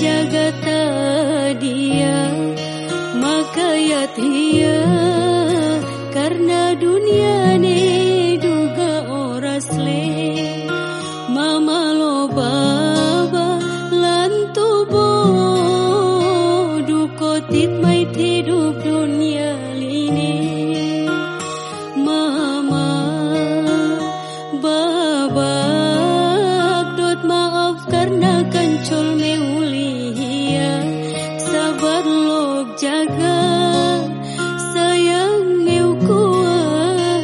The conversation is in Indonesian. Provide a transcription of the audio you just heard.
jagat dia ya. maka yatim jaga sayang yêu của